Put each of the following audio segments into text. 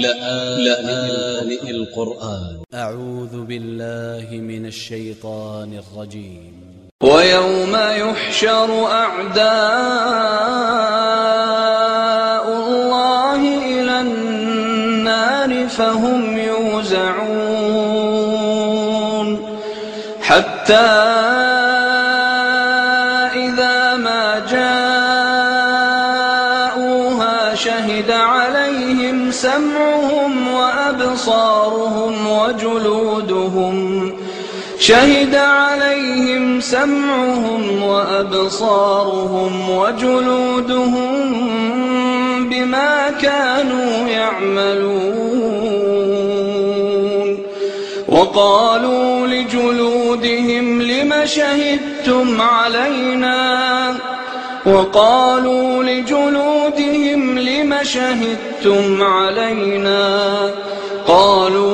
لآن القرآن. أ ع و ذ ب ا ل ل ه من ا ل ش ي ط ا ن ا ل ج ي م ويوم يحشر أعداء الله إلى النار فهم يوزعون. حتى شهد عليهم سمعهم وأبصارهم وجلودهم. شهد عليهم سمعهم وأبصارهم وجلودهم بما كانوا يعملون. وقالوا لجلودهم لم شهدتم علينا؟ وقالوا لجلودهم لم شهدتم علينا قالوا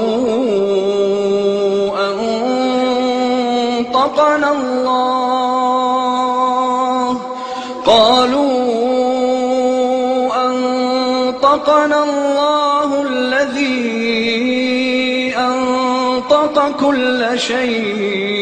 أنطقنا الله قالوا أنطقنا الله الذي أنطق كل شيء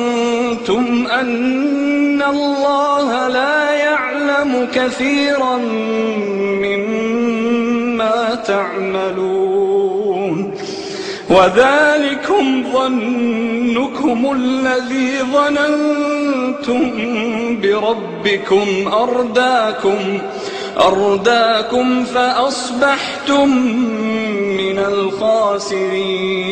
أن الله لا يعلم كثيرا مما تعملون. وذلكم ظنكم الذي ظننتم بربكم. أرداكم أرداكم فأصبحتم من الخاسرين.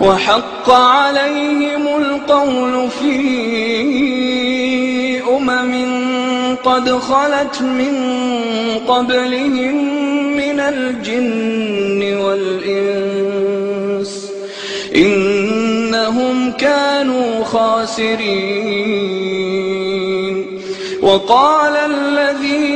وحق عليهم القول في أمم قد خلت من قبلهم من الجن والإنس إنهم كانوا خاسرين. وقال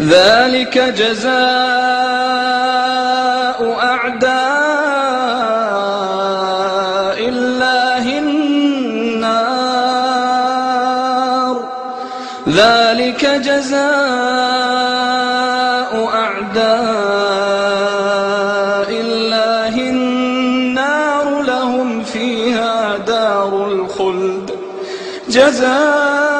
ذلك جزاء أعداء الله النار. ذلك جزاء أعداء الله النار. لهم فيها دار الخلد. جزاء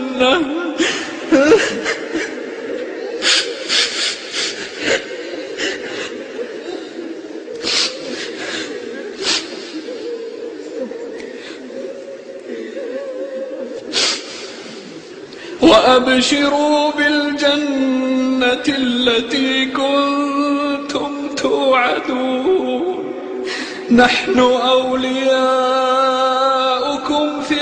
وأبشروا بالجنة التي كنتم توعدون. نحن أولياؤكم في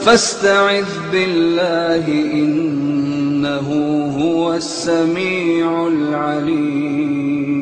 فاستعذ بالله إنه هو السميع العليم.